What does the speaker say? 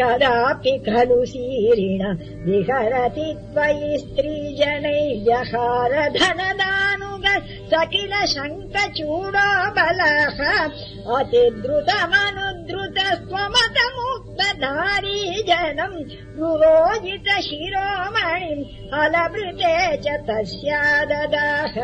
कदापि खलु सीरिण विहरति त्वयि स्त्रीजनैर्जहार धनदानुग सकिल जनम् रुरोजित शिरोमणिम् फलवृते च तस्या ददाह